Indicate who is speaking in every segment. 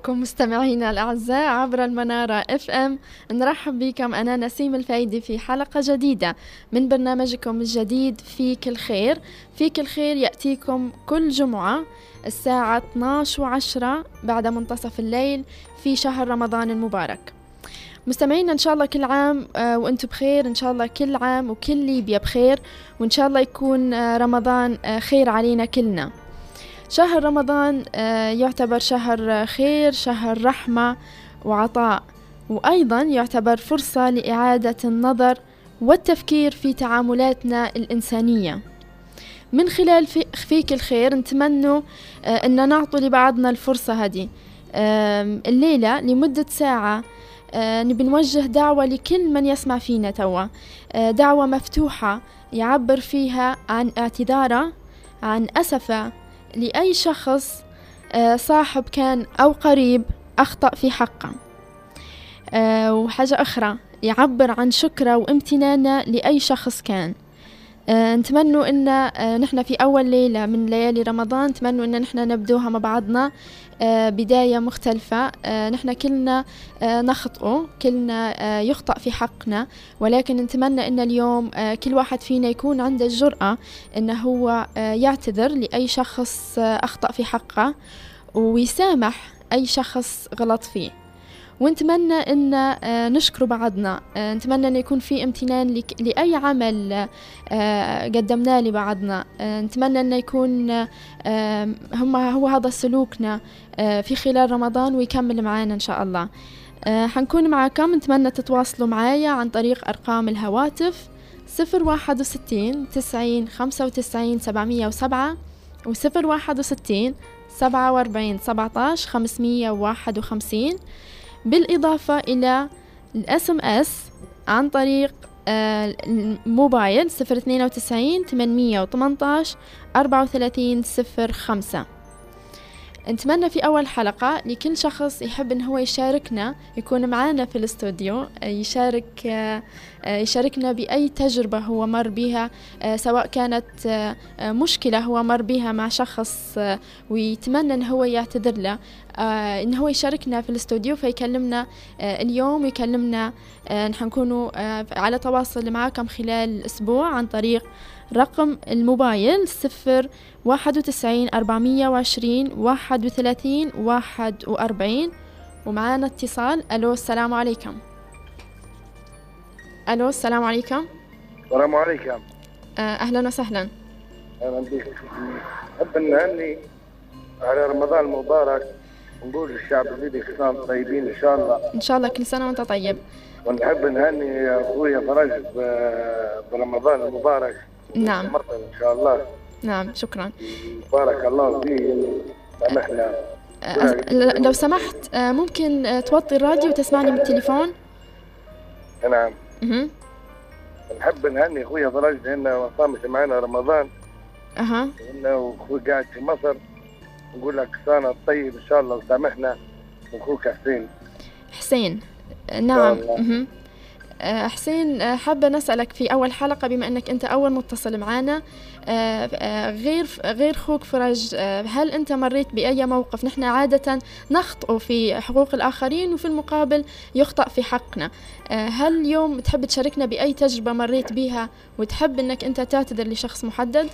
Speaker 1: مساءكم مستمعينا الأعزاء عبر المنارة FM نرحب بكم. أنا نسيم الفايدي في حلقة جديدة من برنامجكم الجديد فيك الخير. فيك الخير يأتيكم كل جمعة الساعة 12 وعشرة بعد منتصف الليل في شهر رمضان المبارك. مستمعينا إن شاء الله كل عام آه، وأنتم بخير. إن شاء الله كل عام وكل ليبيا بخير. وإن شاء الله يكون آه، رمضان آه، خير علينا كلنا. شهر رمضان يعتبر شهر خير شهر رحمة وعطاء. وأيضا يعتبر فرصة لإعادة النظر والتفكير في تعاملاتنا الإنسانية. من خلال فيك الخير نتمنى أن نعطي لبعضنا الفرصة هذه. الليلة لمدة ساعة آه نبي نوجه دعوة لكل من يسمع فينا توا. آه دعوة مفتوحة يعبر فيها عن اعتذاره عن أسفه لأي شخص آه صاحب كان أو قريب أخطأ في حقه. آه وحاجة أخرى يعبر عن شكره وامتنانه لأي شخص كان. نتمنوا إن آه نحن في أول ليلة من ليالي رمضان نتمنوا إن نحن نبدوها مع بعضنا آه بداية مختلفة. آه نحن كلنا آه نخطئ كلنا آه يخطأ في حقنا. ولكن نتمنى إن اليوم آه كل واحد فينا يكون عنده الجرأة انه هو آه يعتذر لأي شخص آه أخطأ في حقه ويسامح أي شخص غلط فيه. ونتمنى إن آه، نشكر بعضنا. آه، نتمنى أن يكون في امتنان لأي عمل آه، قدمناه لبعضنا. نتمنى أن يكون هم هو هذا سلوكنا في خلال رمضان ويكمل معانا إن شاء الله. حنكون معكم نتمنى تتواصلوا معايا عن طريق أرقام الهواتف 061 90 95 707 و 061 47 17 551 بالإضافة إلى الإس إم إس عن طريق آه، الموبايل صفر اثنين وتسعين ثمانمية وثمنتاش أربعة وثلاثين صفر خمسة. نتمنى في أول حلقة لكل شخص يحب إن هو يشاركنا يكون معنا في الاستوديو يشارك يشاركنا بأي تجربة هو مر بها سواء كانت مشكلة هو مر بها مع شخص ويتمنى إن هو يعتذر له. إن هو يشاركنا في الاستوديو فيكلمنا اليوم يكلمنا نحن نكونوا على تواصل معكم خلال الأسبوع عن طريق رقم الموبايل صفر واحد وتسعين أربعمية وعشرين واحد وثلاثين واحد وأربعين. ومعانا اتصال ألو السلام عليكم. ألو السلام عليكم.
Speaker 2: السلام عليكم.
Speaker 1: آه، أهلا وسهلا.
Speaker 2: أهلا بك. أحب نهني على رمضان المبارك ونقول للشعب الليبي كل سنة طيبين إن شاء الله.
Speaker 1: إن شاء الله كل سنة وأنت طيب.
Speaker 2: ونحب نهني أخويا فرج برمضان المبارك.
Speaker 1: نعم.
Speaker 2: إن شاء الله.
Speaker 1: نعم شكرا.
Speaker 2: بارك الله فيك. سامحنا
Speaker 1: أه لو سمحت ممكن توطي الراديو وتسمعني من التليفون
Speaker 2: نعم. نحب نهني أخويا فرج لأنه صامت معنا رمضان.
Speaker 1: أها.
Speaker 2: انه أخوي قاعد في مصر. نقول لك سنة طيب إن شاء الله وسامحنا. واخوك حسين.
Speaker 1: حسين. نعم. آه، حسين آه، حابة نسألك في أول حلقة بما أنك أنت أول متصل معنا غير غير خوك فرج هل أنت مريت بأي موقف؟ نحن عادة نخطئ في حقوق الآخرين وفي المقابل يخطأ في حقنا. هل اليوم تحب تشاركنا بأي تجربة مريت بها وتحب أنك أنت تعتذر لشخص محدد؟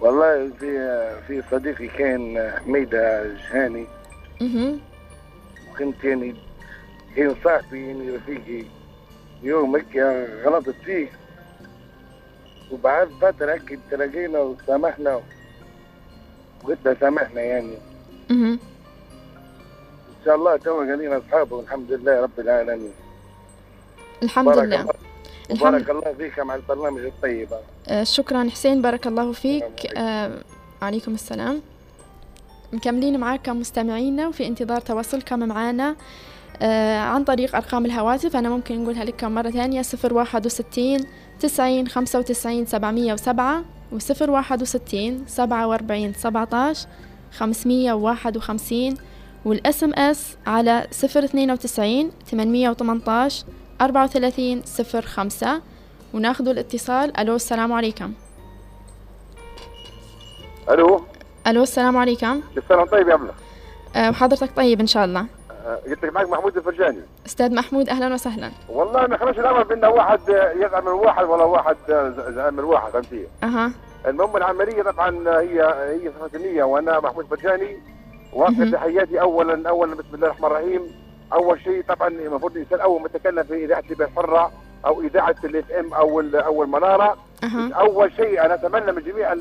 Speaker 2: والله في في صديقي كان حميدة جهاني.
Speaker 1: أها
Speaker 2: كنت يعني كان صاحبي يعني رفيقي. يوم هيك غلطت فيه. وبعد فترة هيك تلاقينا وسامحنا. وقلت سامحنا يعني.
Speaker 1: أها
Speaker 2: إن شاء الله تو قاعدين اصحاب والحمد لله رب العالمين.
Speaker 1: الحمد لله. الله.
Speaker 2: الحمد... بارك الله فيك مع البرنامج الطيب.
Speaker 1: آه شكرا حسين بارك الله فيك. آه عليكم السلام. مكملين معاكم مستمعينا وفي انتظار تواصلكم معنا آه عن طريق أرقام الهواتف. أنا ممكن نقولها لكم مرة ثانية صفر واحد وستين تسعين خمسة وتسعين سبعمية وسبعة وصفر واحد وستين سبعة وأربعين سبعتاش خمسمية وواحد وخمسين والأس أم أس على صفر اثنين وتسعين ثمانمية وثمنتاش أربعة وثلاثين صفر خمسة وناخذ الاتصال. ألو السلام عليكم.
Speaker 2: ألو؟
Speaker 1: ألو السلام عليكم.
Speaker 2: السلام طيب يا أبلة
Speaker 1: آه، وحضرتك طيب إن شاء الله.
Speaker 2: قلت لك معك محمود الفرجاني.
Speaker 1: أستاذ محمود أهلا وسهلا.
Speaker 2: والله ما خلاش الأمر بأن واحد يزعم من واحد ولا واحد زعم من واحد فهمتي؟
Speaker 1: أها.
Speaker 2: المهم العملية طبعا هي هي صفه النيه وأنا محمود فرجاني واصل تحياتي اولا اولا بسم الله الرحمن الرحيم. أول شيء طبعا المفروض الإنسان أول ما يتكلم في إذاعة الحره أو إذاعة الاف ام أو أو المنارة.
Speaker 1: أه.
Speaker 2: أول شيء أنا أتمنى من جميع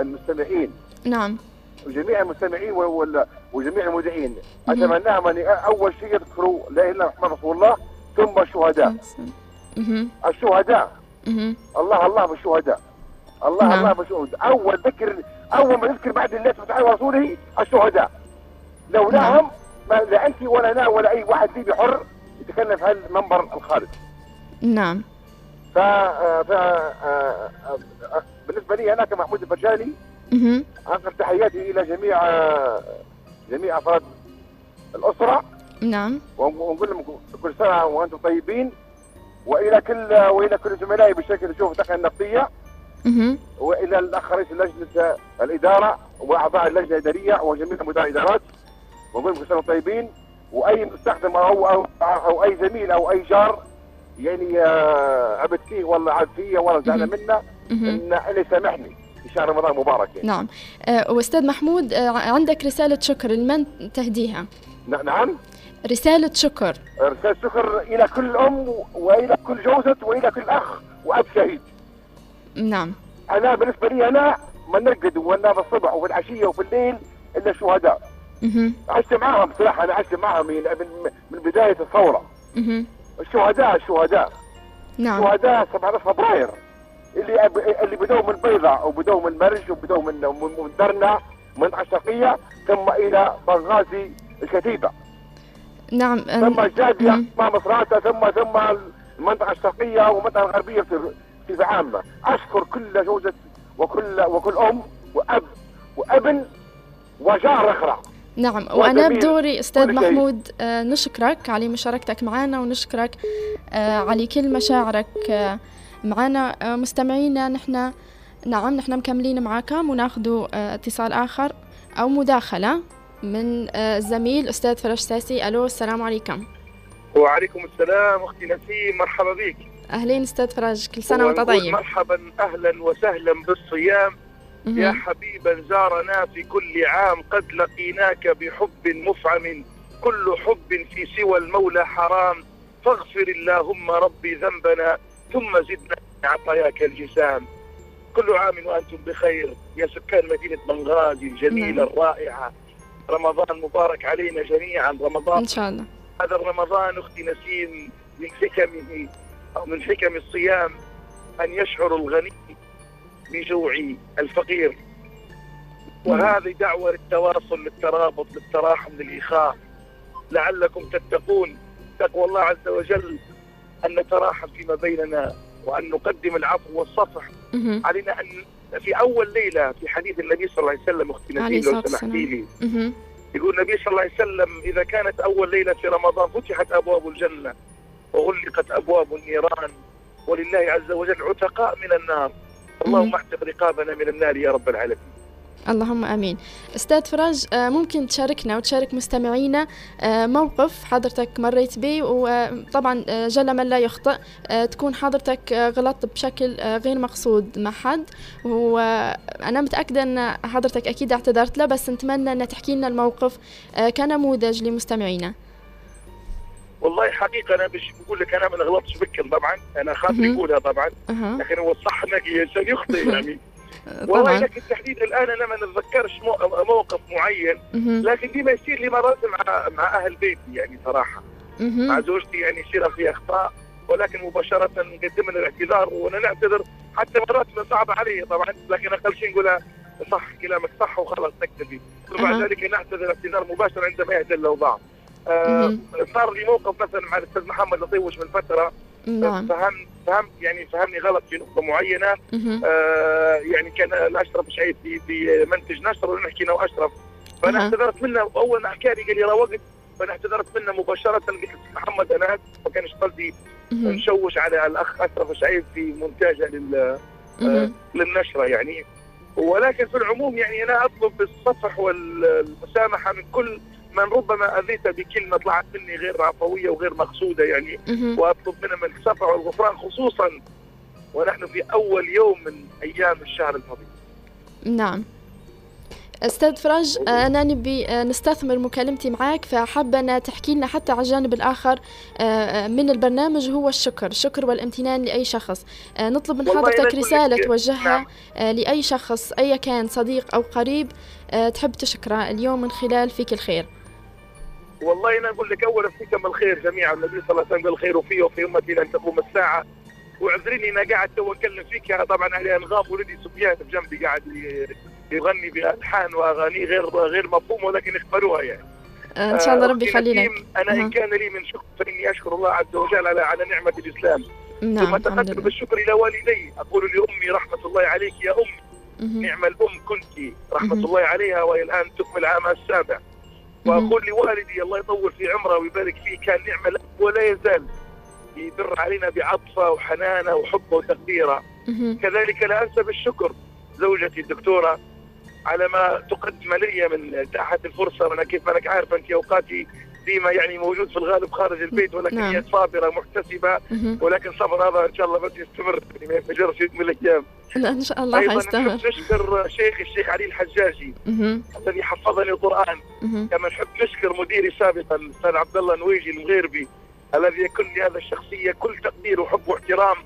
Speaker 2: المستمعين
Speaker 1: نعم.
Speaker 2: وجميع المستمعين وجميع المذيعين. اتمناهم ان أول شيء يذكروا لا إله إلا محمد رسول الله ثم الشهداء. الشهداء. الله الله بالشهداء. الله نعم. الله بالشهداء. أول ذكر أول ما يذكر بعد الله سبحانه وتعالى ورسوله الشهداء. لولاهم نعم. ما لا أنت ولا أنا ولا أي واحد ليبي حر يتكلم في هالمنبر الخالد.
Speaker 1: نعم.
Speaker 2: ف, ف... بالنسبة لي أنا كمحمود الفرجاني أنقل تحياتي إلى جميع جميع أفراد الأسرة.
Speaker 1: نعم.
Speaker 2: ونقول لهم كل سنة وأنتم طيبين. وإلى كل وإلى كل زملائي بشكل نشوف التقنيه النفطيه وإلى الاخ رئيس لجنة الإدارة وأعضاء اللجنة الإدارية وجميع مدراء الإدارات. ونقول لهم كل سنة طيبين. وأي مستخدم أو أو, أو أي زميل أو أي جار يعني عبد فيه ولا عاد فيه ولا زعل منا إن اللي يسامحني في شهر رمضان مبارك يعني.
Speaker 1: نعم. أه وأستاذ محمود أه عندك رسالة شكر لمن تهديها؟
Speaker 2: نعم
Speaker 1: رسالة شكر.
Speaker 2: رسالة شكر إلى كل أم وإلى كل جوزة وإلى كل أخ وأب شهيد.
Speaker 1: نعم.
Speaker 2: أنا بالنسبة لي أنا ما نرقد ولا بالصبح وفي العشية وفي الليل إلا الشهداء. عشت معهم صراحة أنا عشت معهم من, من بداية الثورة. الشهداء الشهداء.
Speaker 1: نعم.
Speaker 2: شهداء 17 فبراير. اللي اللي بدوا من بيضاء وبدوا من مرج وبدوا من من درنا منطقه الشرقيه ثم إلى بنغازي الكتيبه
Speaker 1: نعم
Speaker 2: ثم الجادية ثم مصراتة ثم ثم المنطقة الشرقية والمنطقة الغربية في في عامة أشكر كل زوجة وكل وكل أم وأب وأبن وجار أخرى.
Speaker 1: نعم وأنا بدوري أستاذ محمود آه نشكرك على مشاركتك معنا ونشكرك آه على كل مشاعرك معنا آه مستمعينا نحن نعم نحن مكملين معاكم وناخذوا آه اتصال آخر أو مداخلة من الزميل آه، أستاذ فرج ساسي. ألو السلام عليكم.
Speaker 3: وعليكم السلام أختي نسيم مرحبا بك.
Speaker 1: أهلين أستاذ فرج كل سنة وأنت طيب.
Speaker 3: مرحبا أهلا وسهلا بالصيام. يا حبيبا زارنا في كل عام قد لقيناك بحب مفعم. كل حب في سوى المولى حرام. فاغفر اللهم ربي ذنبنا. ثم زدنا عطاياك الجسام. كل عام وأنتم بخير. يا سكان مدينة بنغازي الجميلة نعم. الرائعة. رمضان مبارك علينا جميعا. رمضان
Speaker 1: إن شاء الله.
Speaker 3: هذا رمضان أختي نسيم من حكمه أو من حكم الصيام أن يشعر الغني بجوع الفقير. وهذه دعوة للتواصل للترابط للتراحم للإخاء. لعلكم تتقون. تقوى الله عز وجل. أن نتراحم فيما بيننا وأن نقدم العفو والصفح. علينا أن في أول ليلة في حديث النبي صلى الله عليه وسلم أختي نسيم لو سمحتي لي. يقول النبي صلى الله عليه وسلم إذا كانت أول ليلة في رمضان فتحت أبواب الجنة وغلقت أبواب النيران ولله عز وجل عتقاء من النار. اللهم احفظ رقابنا من النار يا رب العالمين.
Speaker 1: اللهم آمين. أستاذ فراج آه، ممكن تشاركنا وتشارك مستمعينا آه، موقف حضرتك مريت به وطبعا آه، جل من لا يخطئ تكون حضرتك غلطت بشكل غير مقصود مع حد. وأنا متأكدة أن حضرتك أكيد اعتذرت له بس نتمنى أن تحكي لنا الموقف كنموذج لمستمعينا.
Speaker 3: والله حقيقة أنا مش بقول لك أنا ما غلطتش بكل طبعا أنا خاف يقولها طبعا. لكن هو الصح أنك الإنسان يخطئ يعني. والله لكن تحديدا الآن أنا ما نتذكرش موقف معين لكن ديما يصير لي مرات مع مع أهل بيتي يعني صراحة. مع زوجتي يعني يصير في أخطاء ولكن مباشرة نقدم لها الاعتذار وأنا نعتذر حتى مرات صعبه علي طبعا لكن أقل شيء نقولها صح كلامك صح وخلاص نكتفي. وبعد ذلك نعتذر اعتذار مباشر عندما يهدى الأوضاع. آه صار لي موقف مثلا مع الأستاذ محمد لطيوش من فترة.
Speaker 1: نعم.
Speaker 3: فهم فهمت يعني فهمني غلط في نقطة معينة. آه يعني كان الأشرف شعيب في في منتج نشر ونحكي أنا واشرف فأنا. اعتذرت منه. أول ما حكى لي قال لي روقت فأنا اعتذرت منه مباشرة. قلت محمد أنا ما كانش قصدي نشوش على الأخ أشرف شعيب في مونتاجه لل آه للنشرة يعني. ولكن في العموم يعني أنا أطلب الصفح والمسامحة من كل من ربما أذيت بكلمة طلعت مني غير عفويه وغير مقصودة يعني وأطلب منهم السفع والغفران خصوصا ونحن في أول يوم من أيام الشهر الفضيل.
Speaker 1: نعم. أستاذ فرج أنا نبي نستثمر مكالمتي معك فحابه تحكي لنا حتى على الجانب الآخر من البرنامج هو الشكر الشكر والامتنان لأي شخص نطلب من حضرتك رسالة توجهها نعم. لأي شخص أي كان صديق أو قريب تحب تشكره اليوم من خلال فيك الخير
Speaker 3: والله أنا أقول لك اولا فيكم الخير جميعا. النبي صلى الله عليه وسلم قال الخير فيه وفي أمتي لن تقوم الساعة. واعذريني أنا قاعد تو اتكلم فيك. طبعا على انغام ولدي سفيان بجنبي قاعد يغني بألحان وأغاني غير غير مفهومه ولكن اخبروها يعني.
Speaker 1: إن شاء الله ربي يخلي لك
Speaker 3: أنا إن كان لي من شكر فإني أشكر الله عز وجل على على نعمة الإسلام.
Speaker 1: نعم
Speaker 3: ثم أتقدم بالشكر إلى والدي. أقول لأمي رحمة الله عليك يا ام نعم الأم كنت رحمة الله عليها والى الآن تكمل عامها السابع. وأقول لوالدي الله يطول في عمره ويبارك فيه كان نعم الاب ولا يزال يدر علينا بعطفة وحنانة وحبه وتقديره. كذلك لا أنسى بالشكر زوجتي الدكتورة على ما تقدم لي من إتاحة الفرصة وأنا كيف ما انك عارف أنت أوقاتي ديما يعني موجود في الغالب خارج البيت ولكن نعم. هي صابرة محتسبة ولكن صبر هذا إن شاء الله بس يستمر يعني ما ينفجرش يوم من الأيام.
Speaker 1: لا إن شاء الله حيستمر.
Speaker 3: نشكر شيخ الشيخ علي الحجاجي الذي حفظني القرآن. كما نحب نشكر مديري سابقا الأستاذ عبد الله نويجي المغيربي الذي يكن لهذا الشخصية كل تقدير وحب واحترام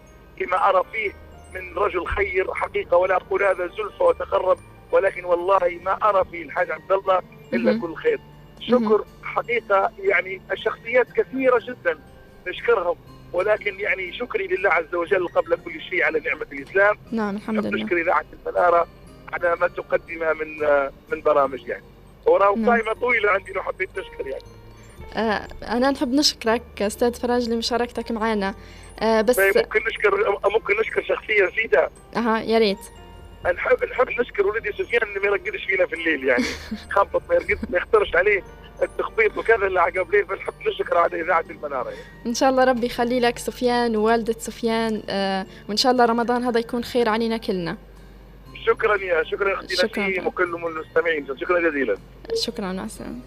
Speaker 3: كما أرى فيه من رجل خير حقيقة ولا أقول هذا زلفة وتقرب ولكن والله ما أرى في الحاج عبد الله إلا كل خير. شكر حقيقة يعني الشخصيات كثيرة جدا نشكرهم. ولكن يعني شكري لله عز وجل قبل كل شيء على نعمة الإسلام.
Speaker 1: نعم الحمد لله.
Speaker 3: نشكر إذاعة المنارة على ما تقدمه من من برامج يعني. وراه نعم. قائمة طويلة عندي لو حبيت نشكر يعني.
Speaker 1: آه أنا نحب نشكرك أستاذ فراج لمشاركتك معنا. آه بس
Speaker 3: طيب، ممكن نشكر ممكن نشكر شخصية نسيتها
Speaker 1: أها يا ريت.
Speaker 3: نحب نحب نشكر ولدي سفيان انه ما يرقدش فينا في الليل يعني. خبط ما يرقد ما يخترش عليه. التخبيط وكذا اللي عقب ليل فنحب نشكر على إذاعة المنارة. يعني.
Speaker 1: إن شاء الله ربي يخلي لك سفيان ووالدة سفيان آه وإن شاء الله رمضان هذا يكون خير علينا كلنا.
Speaker 3: شكرا يا شكرا أختي نسيم وكل المستمعين شكرا جزيلا.
Speaker 1: شكرا مع السلامة.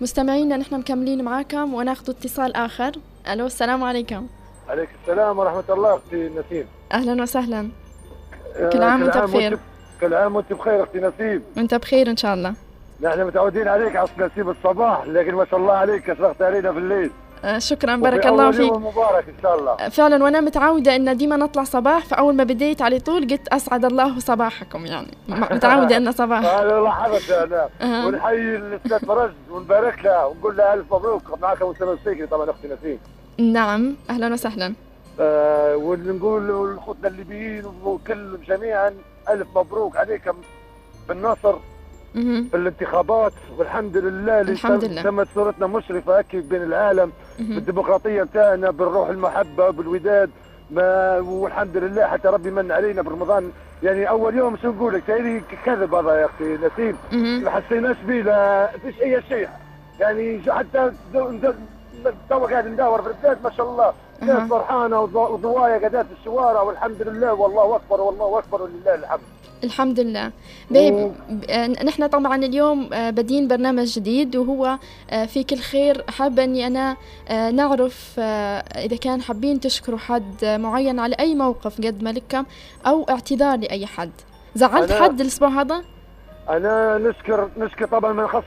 Speaker 1: مستمعينا نحن مكملين معاكم وناخذ اتصال آخر. ألو السلام عليكم.
Speaker 4: عليك السلام ورحمة الله أختي نسيم.
Speaker 1: أهلا وسهلا. كل عام وأنت بخير.
Speaker 4: كل عام وأنت بخير أختي نسيم.
Speaker 1: وأنت بخير إن شاء الله.
Speaker 4: نحن متعودين عليك على نسيم الصباح لكن ما شاء الله عليك كسرت علينا في الليل.
Speaker 1: آه شكرا بارك الله فيك.
Speaker 4: مبارك إن شاء الله.
Speaker 1: فعلا وأنا متعودة إن ديما نطلع صباح فأول ما بديت على طول قلت أسعد الله صباحكم يعني متعودة إن صباح.
Speaker 4: هذا لاحظت أنا. ونحيي الاستاذ فرج ونبارك له ونقول له ألف مبروك. معك مستمع السيكري طبعا أختي نسيم.
Speaker 1: نعم. أهلا وسهلا.
Speaker 4: آه ونقول للخطة الليبيين وكل جميعا ألف مبروك عليكم بالنصر في الانتخابات والحمد لله اللي
Speaker 1: الحمد لله.
Speaker 4: تمت صورتنا مشرفة أكيد بين العالم بالديمقراطية بتاعنا بالروح المحبة بالوداد ما والحمد لله حتى ربي من علينا برمضان. يعني أول يوم شو نقول لك تاني كذب هذا يا أختي نسيم. ما حسيناش به لا فيش أي شيء. يعني حتى تو قاعد ندور في البلاد ما شاء الله. ناس فرحانة وضوايا قاعدات في الشوارع والحمد لله والله أكبر والله أكبر ولله الحمد.
Speaker 1: الحمد لله. بيب نحن طبعا اليوم آه، بدين برنامج جديد وهو آه، في كل خير حابة أني أنا آه، نعرف إذا كان حابين تشكروا حد معين على أي موقف قد لكم أو اعتذار لأي حد. زعلت حد الأسبوع هذا؟
Speaker 4: أنا نشكر نشكر طبعا من خص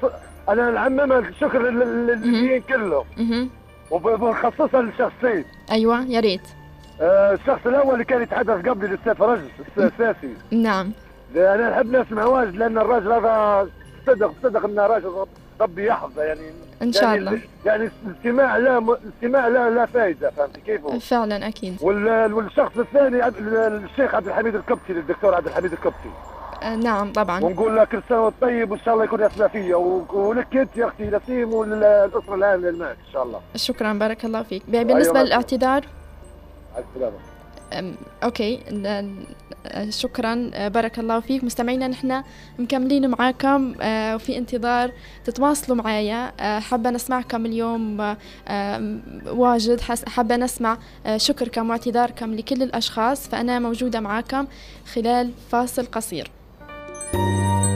Speaker 4: أنا نعمم الشكر للمسلمين كله وبنخصصها لشخصين
Speaker 1: أيوة يا ريت.
Speaker 4: آه، الشخص الأول اللي كان يتحدث قبلي الاستاذ فرج الساسي
Speaker 1: نعم.
Speaker 4: أنا نحب نسمع واجد لأن الراجل هذا صدق صدق إنه راجل ربي يحفظه يعني.
Speaker 1: إن شاء
Speaker 4: يعني
Speaker 1: الله.
Speaker 4: يعني الاستماع لا الاستماع لا لا فائده فهمت كيف
Speaker 1: فعلا أكيد.
Speaker 4: والشخص الثاني الشيخ عبد الحميد الكبتي الدكتور عبد الحميد الكبتي
Speaker 1: آه، نعم طبعا.
Speaker 4: ونقول لك كل سنه طيب وإن شاء الله يكون اسمع فيا ولك أنت يا أختي نسيم والأسرة الآن معك إن شاء الله.
Speaker 1: شكرا بارك الله فيك. بالنسبة أيوة للاعتذار؟ أوكي. شكرا بارك الله فيك. مستمعينا نحن مكملين معاكم آه، وفي انتظار تتواصلوا معايا. آه، حابة نسمعكم اليوم واجد. حابة نسمع آه، شكركم واعتذاركم لكل الأشخاص. فأنا موجودة معاكم خلال فاصل قصير. Música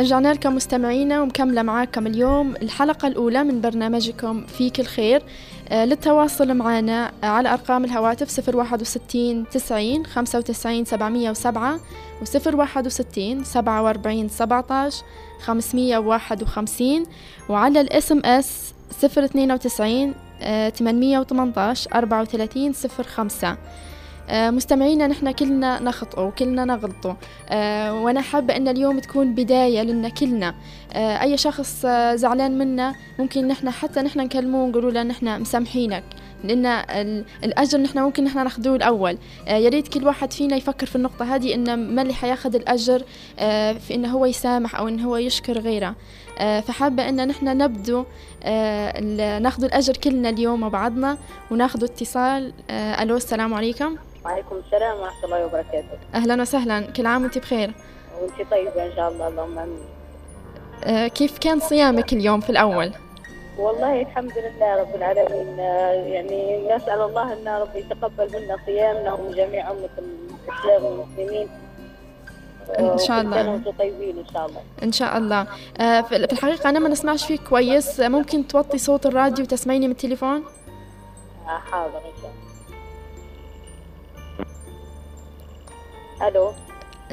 Speaker 1: رجعنا لكم مستمعينا ومكملة معاكم اليوم الحلقة الأولى من برنامجكم فيك الخير آه، للتواصل معنا على أرقام الهواتف 061 90 95 707 و 061 47 17 551 وعلى الإس إم إس 092 818 34 05 مستمعينا نحن كلنا نخطئ وكلنا نغلطوا آه، وأنا حابة أن اليوم تكون بداية لنا كلنا. آه، أي شخص زعلان منا ممكن نحن حتى نحن نكلمه ونقولوا له نحن مسامحينك. لأن الأجر نحن ممكن نحن ناخذوه الأول. يا ريت كل واحد فينا يفكر في النقطة هذه إنه ما اللي حياخذ الأجر في إنه هو يسامح أو إنه هو يشكر غيره. فحابة أن نحن نبدو ناخذ الأجر كلنا اليوم مع بعضنا وناخذ اتصال. ألو السلام عليكم.
Speaker 5: وعليكم السلام ورحمة الله وبركاته.
Speaker 1: أهلا وسهلا. كل عام وأنت بخير؟
Speaker 5: وأنت طيبة إن شاء الله اللهم آمين.
Speaker 1: أه كيف كان صيامك اليوم في الأول؟
Speaker 5: والله الحمد لله رب العالمين. آه، يعني نسأل الله أن ربي يتقبل منا صيامنا ومن جميع أمة الإسلام والمسلمين.
Speaker 1: إن شاء الله.
Speaker 5: طيبين إن شاء الله.
Speaker 1: إن شاء الله. آه، في الحقيقة أنا ما نسمعش فيك كويس. ممكن توطي صوت الراديو وتسمعيني من التليفون؟
Speaker 5: آه، حاضر إن شاء الله. ألو.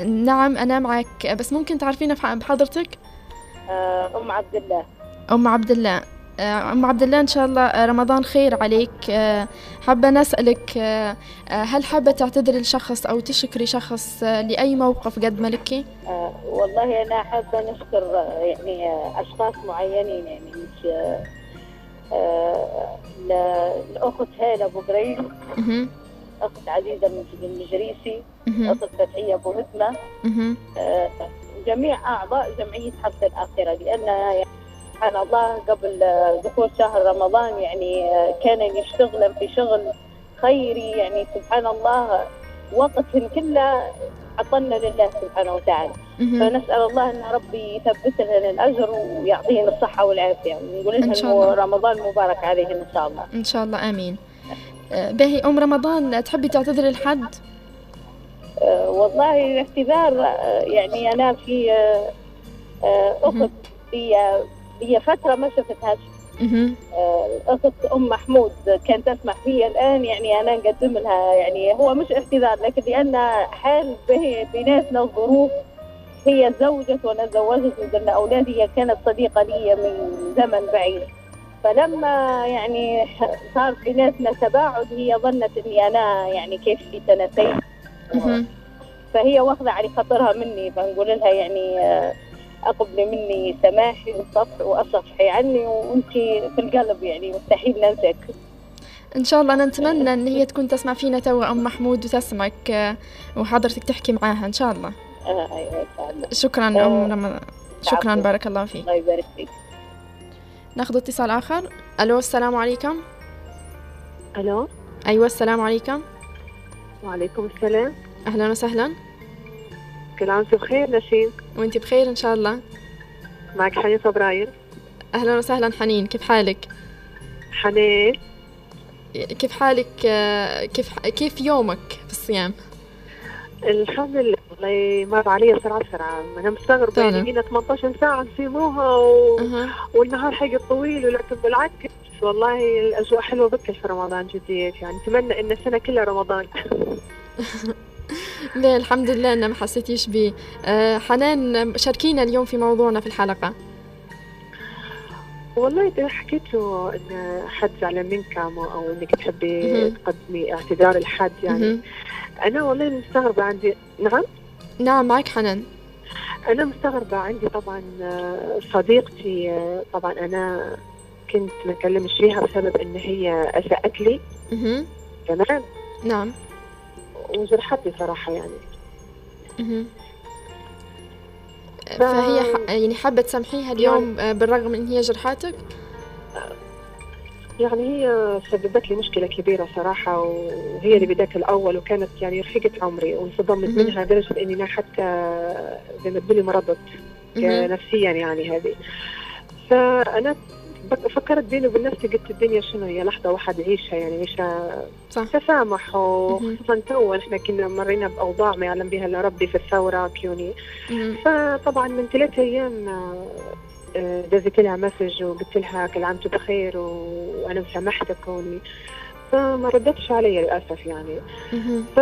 Speaker 1: نعم أنا معك. بس ممكن تعرفينا بحضرتك؟
Speaker 5: آه، أم عبد الله.
Speaker 1: أم عبد الله. آه، أم عبد الله إن شاء الله آه، رمضان خير عليك. حابة نسالك هل حابة تعتذري لشخص أو تشكري شخص لأي موقف قد ملكي؟
Speaker 5: والله أنا حابة نشكر يعني أشخاص معينين يعني مش الأخت هالة أبو قريش اخت عزيزه المجريسي اخت فتحيه أبو هتمة. آه، جميع أعضاء جمعية حفظ الآخرة لأن يعني سبحان الله قبل دخول شهر رمضان يعني آه، كان يشتغل في شغل خيري يعني سبحان الله وقتهم كله عطلنا لله سبحانه وتعالى. فنسأل الله أن ربي يثبت لنا الأجر ويعطيهم الصحة والعافية. ونقول لهم رمضان مبارك عليهم إن شاء الله.
Speaker 1: إن شاء الله آمين. باهي أم رمضان تحبي تعتذري لحد؟
Speaker 5: أه والله الاعتذار أه، يعني أنا في أه, أخت هي هي فترة ما شفتهاش. أخت أم محمود كانت تسمح فيا الآن يعني أنا نقدم لها يعني هو مش اعتذار لكن لأن حال بيناتنا الظروف هي تزوجت وأنا تزوجت وقلنا أولادي هي كانت صديقة لي من زمن بعيد. فلما يعني صار بيناتنا تباعد هي ظنت إني أنا يعني كيف في سنتين. فهي واخذة على خاطرها مني فنقول لها يعني آه، أقبلي مني سماحي وصفح وأصفحي عني وأنت في القلب يعني مستحيل ننساك
Speaker 1: إن شاء الله نتمنى إن هي تكون تسمع فينا توا أم محمود وتسمعك آه، وحضرتك تحكي معاها إن شاء الله.
Speaker 5: آه الله.
Speaker 1: شكرا أم رمضان. شكرا بارك الله فيك.
Speaker 5: الله يبارك فيك.
Speaker 1: ناخذ اتصال آخر. ألو السلام عليكم.
Speaker 6: ألو.
Speaker 1: أيوة السلام عليكم.
Speaker 6: وعليكم السلام.
Speaker 1: أهلا وسهلا.
Speaker 6: كل عام وانت بخير نسيم
Speaker 1: وأنت بخير إن شاء الله.
Speaker 6: معك حنين فبراير
Speaker 1: أهلا وسهلا حنين. كيف حالك؟
Speaker 6: حنين.
Speaker 1: كيف حالك؟ كيف كيف يومك في الصيام؟
Speaker 6: الحمد لله. والله مر علي بسرعة بسرعة أنا مستغربة يعني هنا 18 ساعة نسيموها و... أه. والنهار حقي طويل ولكن بالعكس والله الأجواء حلوة بكل في رمضان جديد. يعني أتمنى إن السنة كلها رمضان.
Speaker 1: لا الحمد لله أن ما حسيتيش بي. أه حنان شاركينا اليوم في موضوعنا في الحلقة.
Speaker 6: والله إذا حكيت له إن حد زعلان منك أو إنك تحبي تقدمي اعتذار لحد يعني أنا والله مستغربة عندي. نعم؟
Speaker 1: نعم معك حنان.
Speaker 6: أنا مستغربة. عندي طبعا آه، صديقتي آه، طبعا أنا كنت ما أكلمش فيها بسبب إن هي أساءت لي. تمام؟
Speaker 1: نعم.
Speaker 6: وجرحتني صراحة يعني.
Speaker 1: أها فهي يعني حابة تسامحيها اليوم يعني بالرغم إن هي جرحتك؟
Speaker 6: يعني هي سببت لي مشكلة كبيرة صراحة وهي اللي بداية الأول وكانت يعني رفيقة عمري وانصدمت منها لدرجة إني أنا حتى زي ما تقولي مرضت نفسيا يعني هذه. فأنا فكرت بيني وبين نفسي قلت الدنيا شنو؟ هي لحظة واحد يعيشها يعني يعيشها صح. تسامح وخصوصا تو إحنا كنا مرينا بأوضاع ما يعلم بها إلا ربي في الثورة كيوني. فطبعا من ثلاث أيام دزت لها message وقلت لها كل عام بخير وأنا مسامحتك فما ردتش علي للأسف يعني. ف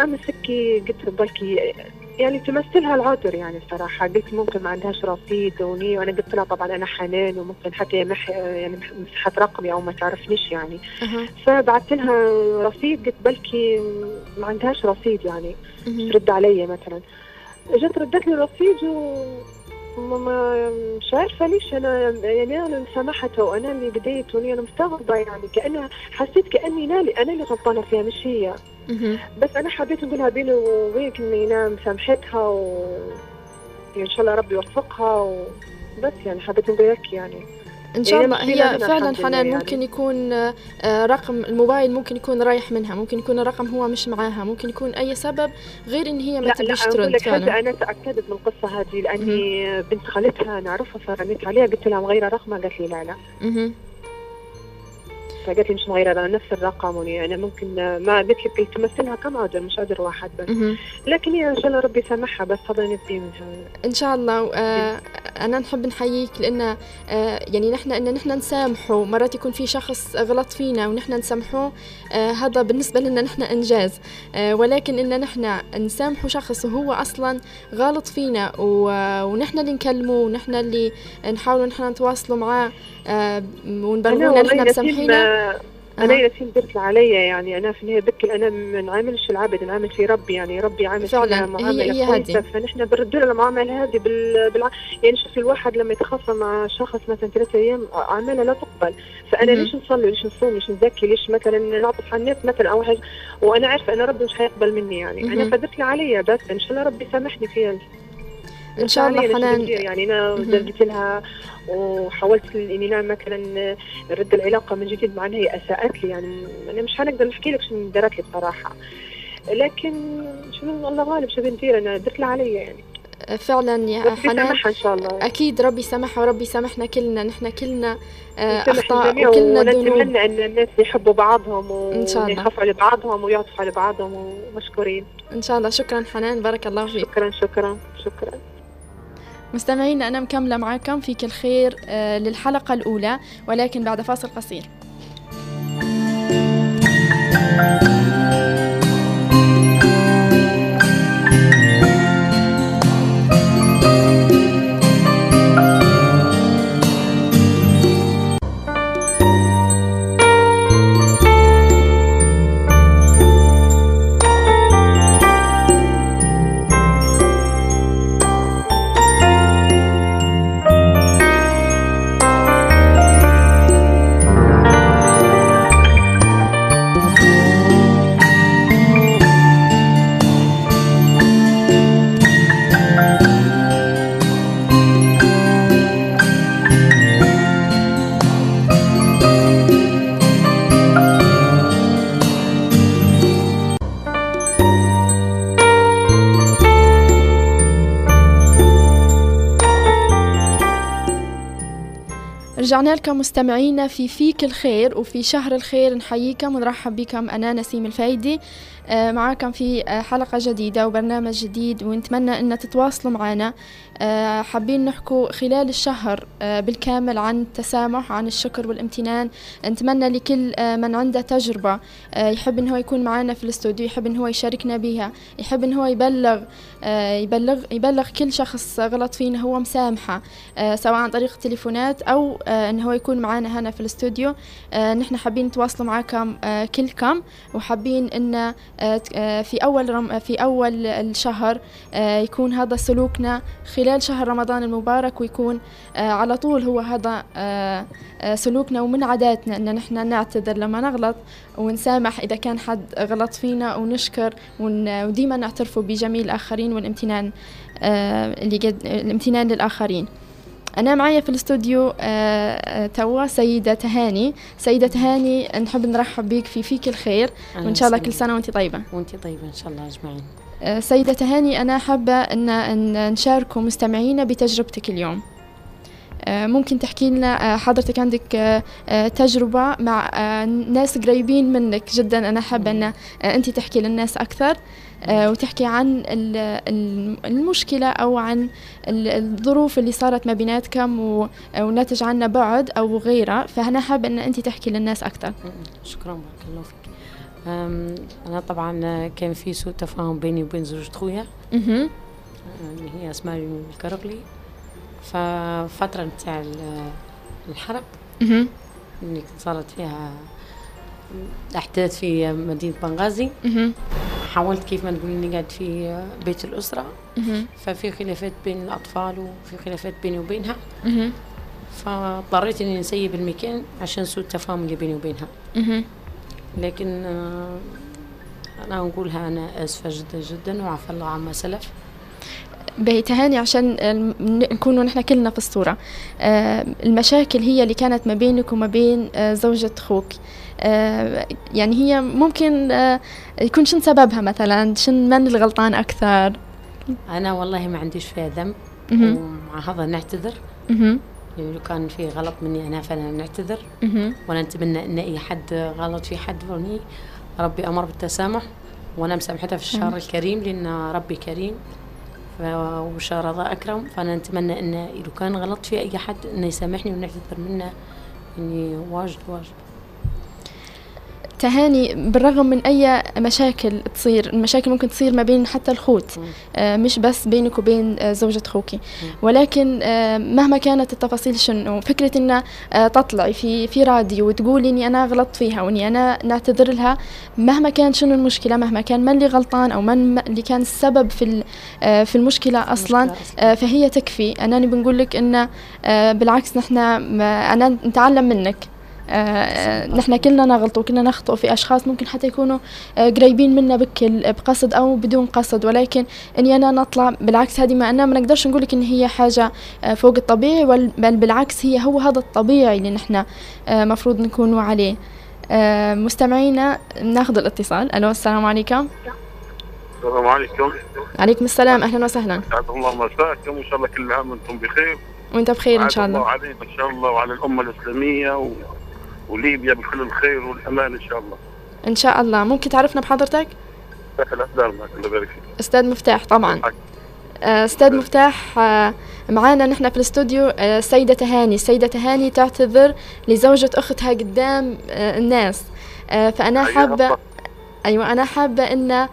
Speaker 6: امس هيك قلت بلكي يعني تمثلها العذر يعني الصراحة قلت ممكن ما عندهاش رصيد وني وأنا قلت لها طبعا أنا حنان وممكن حتى هي مح يعني مسحت رقمي أو ما تعرفنيش يعني. أه. فبعثت لها رصيد قلت بلكي ما عندهاش رصيد يعني. ترد علي مثلا. جت ردت لي رصيد و ما مش عارفة ليش أنا يعني اللي سامحتها وأنا اللي بديت وأنا مستغربة يعني كأنها حسيت كأني أنا اللي أنا اللي غلطانة فيها مش هي. بس أنا حبيت نقولها بيني وبينك إني أنا مسامحتها و إن شاء الله ربي يوفقها وبس يعني حبيت نقول لك يعني.
Speaker 1: إن شاء الله هي فعلا حنان. ممكن يكون آه، رقم الموبايل ممكن يكون رايح منها ممكن يكون الرقم هو مش معاها ممكن يكون أي سبب غير إن هي ما تبيش ترد
Speaker 6: فعلا. أنا تأكدت من القصة هذه لأني بنت خالتها نعرفها فرنيت عليها قلت لها مغيره رقمها؟ قالت لي لا لا. فقالت لي مش مغيرة. نفس الرقم يعني ممكن ما قلت لك تمثلها كم عذر مش عذر واحد بس. لكن إن شاء الله ربي يسامحها بس هذا نبي منها.
Speaker 1: إن شاء الله. آه أنا نحب نحييك لأن آه يعني نحن إن نحن نسامحه. مرات يكون في شخص غلط فينا ونحن نسامحه آه هذا بالنسبة لنا نحن إنجاز. آه ولكن إن نحن نسامحه شخص وهو أصلا غلط فينا ونحن اللي نكلمه ونحن اللي نحاول نحن نتواصلوا معاه آه نحن مسامحينه
Speaker 6: أنا ياسين درت عليا يعني أنا في النهاية بكي أنا ما نعاملش العبد؟ نعامل في ربي يعني ربي عامل
Speaker 1: فعلا معامله هي كويسه
Speaker 6: فنحن بنردوا له المعامله هذه بال... بال... يعني شوفي الواحد لما يتخاصم مع شخص مثلا ثلاثة أيام اعمالها لا تقبل. فأنا ليش نصلي؟ ليش نصوم؟ ليش نزكي؟ ليش مثلا نعطف على الناس مثلا أو حاجة؟ وأنا عارفة أنا ربي مش حيقبل مني يعني. أنا فدرت لي عليا بس إن شاء الله ربي سامحني فيها.
Speaker 1: إن شاء الله حنان
Speaker 6: يعني أنا قلت لها وحاولت إني أنا مثلا نرد العلاقة من جديد مع هي أساءت لي يعني أنا مش حنقدر نحكي لك شنو دارت لي بصراحة. لكن شنو الله غالب شو بندير أنا درت لها علي يعني.
Speaker 1: فعلا يا حنان.
Speaker 6: إن شاء الله.
Speaker 1: أكيد ربي يسامحها وربي يسامحنا كلنا نحن كلنا آه، أخطاء وكلنا ذنوب
Speaker 6: نتمنى أن الناس يحبوا بعضهم وان شاء الله. يخافوا على بعضهم ويعطفوا على بعضهم ومشكورين.
Speaker 1: إن شاء الله. شكرا حنان. بارك الله فيك.
Speaker 6: شكرا شكرا شكرا.
Speaker 1: مستمعينا أنا مكملة معكم في كل خير آه، للحلقة الأولى ولكن بعد فاصل قصير. رجعنا لكم مستمعينا في فيك الخير وفي شهر الخير. نحييكم ونرحب بكم. أنا نسيم الفايدي. معاكم في آه، حلقة جديدة وبرنامج جديد ونتمنى أن تتواصلوا معنا. آه، حابين نحكوا خلال الشهر بالكامل عن التسامح عن الشكر والامتنان. نتمنى لكل من عنده تجربة يحب أنه يكون معنا في الاستوديو يحب أنه يشاركنا بها يحب أنه يبلغ يبلغ يبلغ كل شخص غلط فينا هو مسامحة سواء عن طريق التليفونات أو أنه يكون معنا هنا في الاستوديو. نحن حابين نتواصلوا معكم كلكم وحابين أن آه، في أول في أول الشهر آه، يكون هذا سلوكنا خلال شهر رمضان المبارك ويكون آه، على طول هو هذا سلوكنا ومن عاداتنا أن نحن نعتذر لما نغلط ونسامح إذا كان حد غلط فينا ونشكر وديما نعترفوا بجميل الآخرين والامتنان اللي الامتنان للآخرين. أنا معايا في الاستوديو آه، آه، توا سيدة تهاني سيدة تهاني نحب نرحب بك في فيك الخير وإن شاء الله كل سنة وأنت طيبة.
Speaker 7: وأنت طيبة إن شاء الله أجمعين.
Speaker 1: آه، سيدة تهاني أنا حابة أن نشاركوا مستمعينا بتجربتك اليوم. ممكن تحكي لنا حضرتك عندك تجربة مع ناس قريبين منك جدا. أنا حابة أن أنت تحكي للناس أكثر. وتحكي عن المشكلة أو عن الظروف اللي صارت ما بيناتكم وناتج عنها بعد أو غيرها. فأنا حابة أن أنت تحكي للناس أكثر.
Speaker 7: شكرا بارك الله فيك. أنا طبعا كان في سوء تفاهم بيني وبين زوجة خويا. اللي هي أسماء الكرقلي ففترة نتاع الحرب. اللي صارت فيها أحداث في مدينة بنغازي. حاولت كيف ما تقولي نقعد في بيت الأسرة. ففي خلافات بين الأطفال وفي خلافات بيني وبينها. فاضطريت إني نسيب المكان عشان سوء التفاهم اللي بيني وبينها. لكن أنا نقولها أنا آسفة جدا جدا وعفى الله عما سلف.
Speaker 1: باهي تهاني عشان نكونوا نحن كلنا في الصورة. المشاكل هي اللي كانت ما بينك وما بين زوجة أخوك. يعني هي ممكن يكون شن سببها مثلا؟ شن من الغلطان أكثر؟
Speaker 7: أنا والله ما عنديش فيها ذنب. ومع هذا نعتذر. يعني لو كان في غلط مني أنا فأنا نعتذر. وأنا نتمنى أن أي حد غلط في حد. فني ربي أمر بالتسامح. وأنا مسامحتها في الشهر الكريم لأن ربي كريم. وشهر رضا أكرم فأنا نتمنى أن لو كان غلط في أي حد أنه يسامحني ونعتذر منه. يعني واجد واجد.
Speaker 1: تهاني بالرغم من أي مشاكل تصير المشاكل ممكن تصير ما بين حتى الخوت آه مش بس بينك وبين آه زوجة أخوك ولكن آه مهما كانت التفاصيل شنو فكرة آه تطلعي في في راديو وتقولي إني أنا غلطت فيها وإني أنا نعتذر لها مهما كان شنو المشكلة مهما كان من اللي غلطان أو من اللي كان السبب في في المشكلة أصلا فهي تكفي. أنا بنقول لك آه بالعكس نحن أنا نتعلم منك. نحن كلنا نغلط وكلنا نخطئ في أشخاص ممكن حتى يكونوا آه قريبين منا بكل بقصد أو بدون قصد. ولكن إني أنا نطلع بالعكس هذه ما أنا ما نقدرش نقولك إن هي حاجة آه فوق الطبيعي بل بالعكس هي هو هذا الطبيعي اللي نحن آه مفروض نكونوا عليه. آه مستمعينا ناخذ الاتصال. ألو السلام عليكم.
Speaker 8: السلام عليكم.
Speaker 1: عليكم السلام. أهلا وسهلا.
Speaker 8: سعد الله مساكم. وإن شاء الله كل عام وأنتم بخير.
Speaker 1: وأنت بخير إن شاء الله.
Speaker 8: الله علينا إن شاء الله وعلى الأمة الإسلامية و... وليبيا بكل الخير والأمان إن شاء الله.
Speaker 1: إن شاء الله، ممكن تعرفنا بحضرتك؟
Speaker 8: الله يبارك فيك.
Speaker 1: أستاذ مفتاح طبعا. أستاذ مفتاح معانا نحن في الاستوديو السيدة تهاني، السيدة تهاني تعتذر لزوجة أختها قدام الناس. فأنا حابة أيوه أنا حابة إن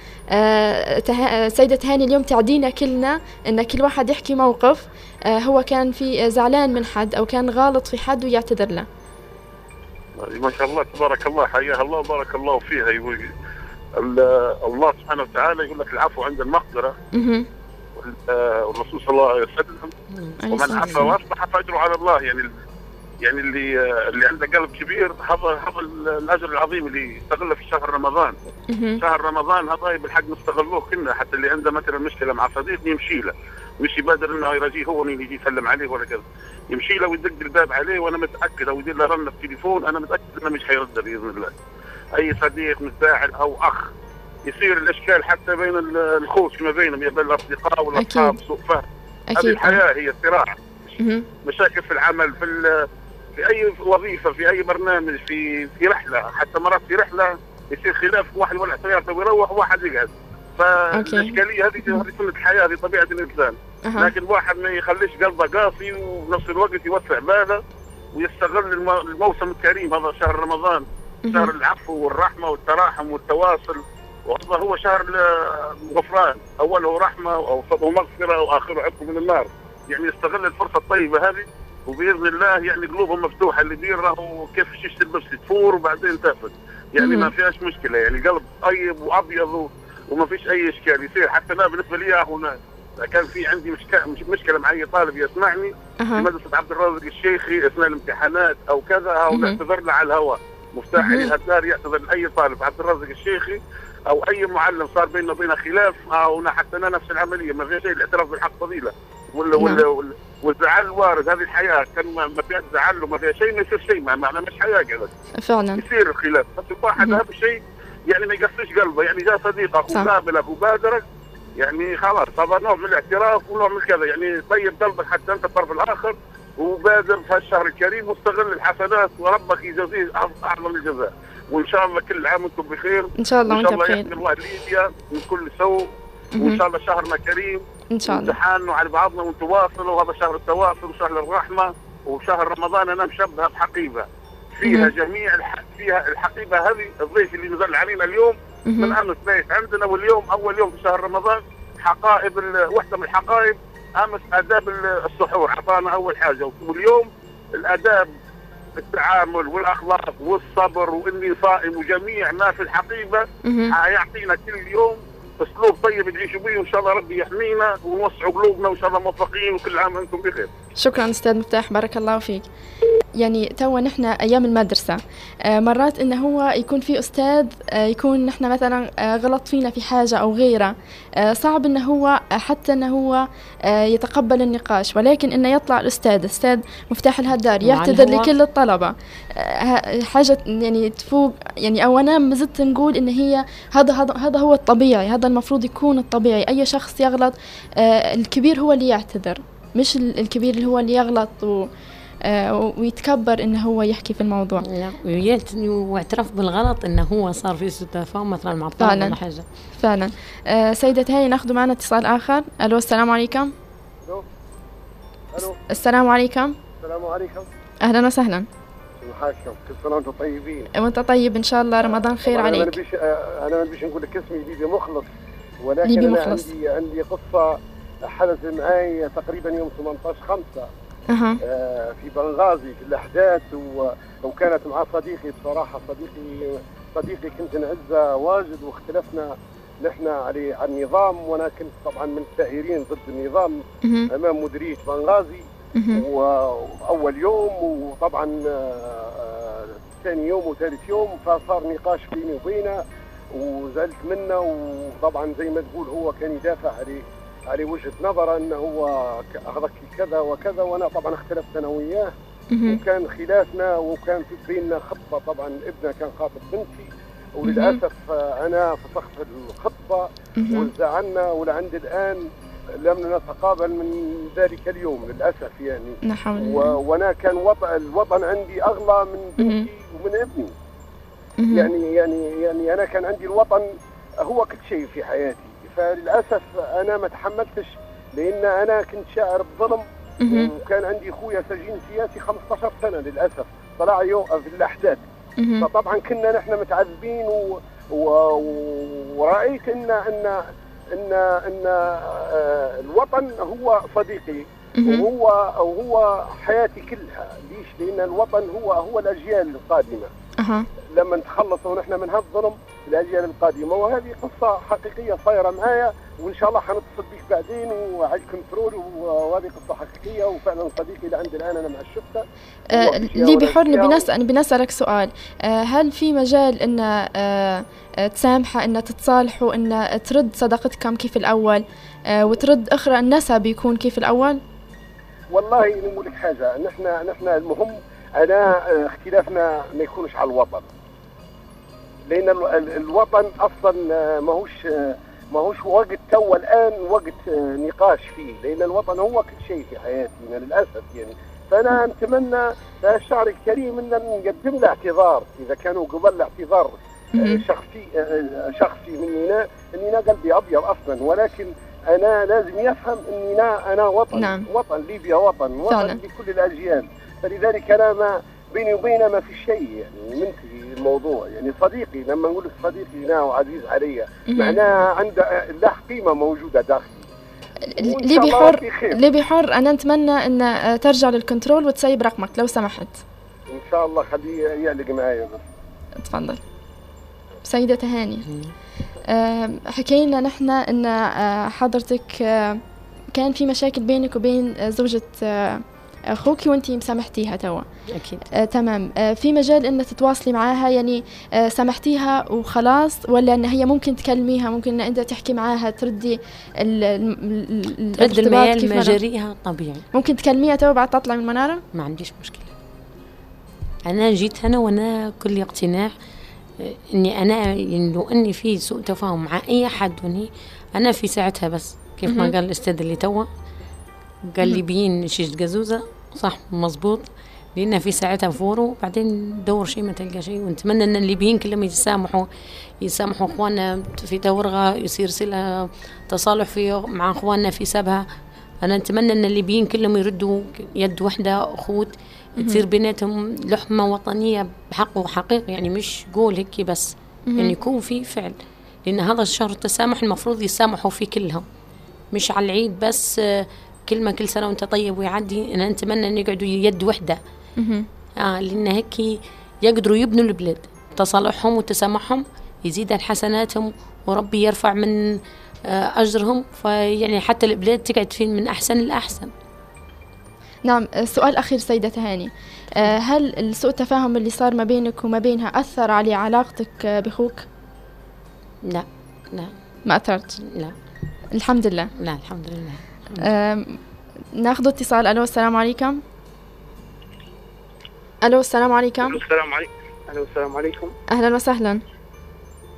Speaker 1: سيدة تهاني اليوم تعدينا كلنا إن كل واحد يحكي موقف هو كان في زعلان من حد أو كان غالط في حد ويعتذر له
Speaker 8: ما شاء الله تبارك الله حياها الله وبارك الله فيها. يقول الله سبحانه وتعالى يقول لك العفو عند المقدرة والرسول صلى الله عليه وسلم ومن عفا وأصلح فأجره على الله. يعني يعني اللي اللي عنده قلب كبير هذا هذا الأجر العظيم اللي يستغله في شهر رمضان. شهر رمضان هذا بالحق نستغلوه كلنا حتى اللي عنده مثلا مشكلة مع صديق يمشي له. مش يبادر إنه يراجيه هو مين يجي يسلم عليه ولا كذا. يمشي له ويدق الباب عليه وأنا متأكد أو يدير له رنه في التليفون أنا متأكد إنه مش حيرد بإذن الله. أي صديق متفاعل أو أخ يصير الأشكال حتى بين الخوص فيما بينهم بين الأصدقاء والأصحاب سوء فهم. هذه الحياة هي صراع مشاكل في العمل في في أي وظيفة في أي برنامج في في رحلة. حتى مرات في رحلة يصير خلاف واحد يولع سيارته ويروح وواحد يقعد. فالأشكالية هذه هذه سنة الحياة هذه طبيعة الإنسان. أه. لكن واحد ما يخليش قلبه قاسي وبنفس الوقت يوسع باله ويستغل الموسم الكريم. هذا شهر رمضان شهر العفو والرحمة والتراحم والتواصل. وهذا هو شهر الغفران. أوله رحمة وأوسطه مغفرة وآخره عتق من النار. يعني يستغل الفرصة الطيبة هذه وبإذن الله يعني قلوبهم مفتوحة اللي بيره كيف شيش تلبس تفور وبعدين تأخذ. يعني ما فيهاش مشكلة. يعني قلب طيب وأبيض وما فيش أي إشكال يصير. حتى أنا بالنسبة لي هنا كان في عندي مشكله مشكلة مع أي طالب يسمعني أه. في مدرسة عبد الرازق الشيخي اثناء الامتحانات أو كذا أو نعتذر له على الهواء. مفتاح علي الدار يعتذر لأي طالب عبد الرازق الشيخي أو أي معلم صار بيننا وبين خلاف أو حتى أنا نفس العملية ما في شيء الاعتراف بالحق فضيلة. ولا ولا, ولا والزعل وارد هذه الحياة كان ما فيها زعل وما فيها شيء ما يصير شيء ما مش حياة كذا
Speaker 1: فعلا.
Speaker 8: يصير الخلاف. بس الواحد اهم شيء يعني ما يقصش قلبه. يعني جاء صديقك وقابلك وبادرك يعني خلاص هذا نوع من الاعتراف ونوع من كذا. يعني طيب قلبك حتى أنت الطرف الآخر وبادر في هالشهر الكريم واستغل الحسنات وربك يجازيه اعظم الجزاء. وإن شاء الله كل عام وأنتم بخير.
Speaker 1: إن شاء الله
Speaker 8: وأنت بخير ان شاء الله يحمي الله ليبيا من كل سوء. وإن شاء الله شهرنا كريم.
Speaker 1: إن شاء الله.
Speaker 8: امتحان على بعضنا ونتواصل وهذا شهر التواصل وشهر الرحمة وشهر رمضان. أنا مشبهه بحقيبة. فيها جميع الح... فيها الحقيبة هذه الضيف اللي نزل علينا اليوم من امس بيت عندنا واليوم أول يوم في شهر رمضان حقائب وحده من الحقائب أمس آداب السحور. اعطانا أول حاجة. واليوم الآداب التعامل والأخلاق والصبر وإني صائم وجميع ما في الحقيبة. حيعطينا كل يوم أسلوب طيب نعيش به وان شاء الله ربي يحمينا ونوسع قلوبنا وإن شاء الله موفقين وكل عام وأنتم بخير.
Speaker 1: شكرا أستاذ مفتاح بارك الله فيك. يعني توا نحن أيام المدرسة. آه، مرات إنه هو يكون في أستاذ آه، يكون نحن مثلا آه، غلط فينا في حاجة أو غيرة. صعب إنه هو حتى إنه هو يتقبل النقاش. ولكن إنه يطلع الأستاذ أستاذ مفتاح الهدار يعتذر لكل الطلبة. حاجة يعني تفوق يعني أو أنا ما زلت نقول إن هي هذا هذا هو الطبيعي هذا المفروض يكون الطبيعي. أي شخص يغلط الكبير هو اللي يعتذر مش الكبير اللي هو اللي يغلط و ويتكبر انه هو يحكي في الموضوع.
Speaker 7: واعترف بالغلط إنه هو صار في سوء تفاهم مثلا مع
Speaker 1: طالب ولا حاجة. فعلا. آه سيدة هاي ناخذ معنا اتصال آخر. ألو السلام عليكم.
Speaker 9: ألو. ألو.
Speaker 1: السلام عليكم.
Speaker 9: السلام عليكم.
Speaker 1: أهلا وسهلا.
Speaker 9: حاكم كل سنة وأنتم طيبين.
Speaker 1: وأنت طيب إن شاء الله. رمضان خير عليك.
Speaker 9: أنا بيش أنا ما بيش نقول لك اسمي ليبي مخلص. ولكن ليبي مخلص. أنا عندي عندي قصة حدث معي تقريبا يوم 18 5
Speaker 1: أه.
Speaker 9: في بنغازي في الأحداث وكانت مع صديقي بصراحة صديقي صديقي كنت نعزه واجد واختلفنا نحن على على النظام وأنا كنت طبعا من الثائرين ضد النظام أمام مديرية بنغازي. وأول يوم وطبعا آه، ثاني يوم وثالث يوم فصار نقاش بيني وبينه وزعلت منه وطبعا زي ما تقول هو كان يدافع عليه. على وجهة نظره أنه هو هذاك كذا وكذا وأنا طبعا اختلفت أنا وياه. وكان خلافنا وكان في بيننا خطبه طبعا ابنه كان خاطب بنتي. وللأسف أنا فسخت الخطبه وزعلنا ولعند الآن لم نتقابل من ذلك اليوم للأسف يعني.
Speaker 1: نحن
Speaker 9: وأنا كان وضع الوطن عندي أغلى من بنتي ومن ابني. يعني يعني يعني أنا كان عندي الوطن هو كل شيء في حياتي. فللأسف أنا ما تحملتش لأن أنا كنت شاعر بظلم وكان عندي اخويا سجين سياسي 15 سنة للأسف طلع في الأحداث. فطبعا كنا نحن متعذبين و... و... ورأيت ان ان ان إن آه، الوطن هو صديقي وهو وهو حياتي كلها. ليش؟ لأن الوطن هو هو الأجيال
Speaker 1: القادمة.
Speaker 9: لما نتخلصوا نحن من هالظلم الأجيال القادمة وهذه قصة حقيقية صايرة معايا وإن شاء الله حنتصل بك بعدين وعلى الكنترول وهذه قصة حقيقية وفعلا صديقي لعند الآن أنا مع الشفته
Speaker 1: آه لي بحر نبي نسال نبي نسالك سؤال. آه هل في مجال إن آه تسامحه إن تتصالحوا إن ترد صداقتكم كيف الأول؟ آه وترد أخرى النسب يكون كيف الأول؟
Speaker 9: والله نقول لك حاجة نحن نحن المهم أنا آه، اختلافنا ما يكونش على الوطن. لأن الوطن أصلا آه، ماهوش آه، ماهوش وقت تو الآن وقت نقاش فيه لأن الوطن هو كل شيء في حياتنا للاسف يعني فأنا نتمنى الشعر الكريم إن نقدم له اعتذار إذا كانوا قبل الاعتذار شخصي شخصي مني أنا إني أنا قلبي أبيض أصلا ولكن أنا لازم يفهم إني أنا أنا وطن
Speaker 1: نعم.
Speaker 9: وطن ليبيا وطن وطن فعلا. لكل الأجيال فلذلك أنا ما بيني وبينه ما في شيء يعني منتهي الموضوع. يعني صديقي لما نقول لك صديقي هنا وعزيز علي معناه عنده له قيمة موجودة داخلي.
Speaker 1: لي بحر لي بحر أنا نتمنى أن ترجع للكنترول وتسيب رقمك لو سمحت.
Speaker 9: إن شاء الله خليه يعلق معايا. بس
Speaker 1: تفضل. سيدة تهاني حكينا نحن أن آه، حضرتك آه، كان في مشاكل بينك وبين زوجة آه، أخوك وأنت مسامحتيها توا.
Speaker 7: أكيد.
Speaker 1: آه تمام. آه في مجال ان تتواصلي معاها يعني آه سامحتيها وخلاص ولا إن هي ممكن تكلميها ممكن إن أنت تحكي معاها تردي ال
Speaker 7: ال ترد الميال مجاريها؟ طبيعي.
Speaker 1: ممكن تكلميها توا بعد تطلع من المنارة؟
Speaker 7: ما عنديش مشكلة. أنا جيت هنا وأنا كل اقتناع آه، إني أنا يعني لو إني في سوء تفاهم مع أي حد وني أنا في ساعتها بس كيف ما قال الأستاذ اللي توا قال لي بين شيش قزوزة صح مزبوط لأن في ساعتها فورو بعدين دور شيء ما تلقى شيء. ونتمنى أن الليبيين كلهم يتسامحوا يسامحوا إخواننا في دورها يصير سلة تصالح في مع إخواننا في سبها. أنا أتمنى أن الليبيين كلهم يردوا يد واحدة أخوت تصير بيناتهم لحمة وطنية بحق وحقيقي يعني مش قول هيك بس. يعني يكون في فعل. لأن هذا الشهر التسامح المفروض يسامحوا فيه كلهم. مش على العيد بس كلمة كل سنة وأنت طيب ويعدي. أنا أتمنى أن يقعدوا يد وحدة. آه لأن هيك يقدروا يبنوا البلاد تصالحهم وتسامحهم يزيد حسناتهم وربي يرفع من آه أجرهم. فيعني حتى البلاد تقعد فين من أحسن لأحسن.
Speaker 1: نعم سؤال أخير سيدة هاني. آه، هل سوء التفاهم اللي صار ما بينك وما بينها أثر على علاقتك بأخوك؟
Speaker 7: لا لا.
Speaker 1: ما أثرت؟
Speaker 7: لا.
Speaker 1: الحمد لله.
Speaker 7: لا الحمد لله.
Speaker 1: ناخذ اتصال. ألو السلام عليكم. ألو السلام عليكم.
Speaker 10: السلام عليكم ألو السلام عليكم.
Speaker 1: أهلا وسهلا.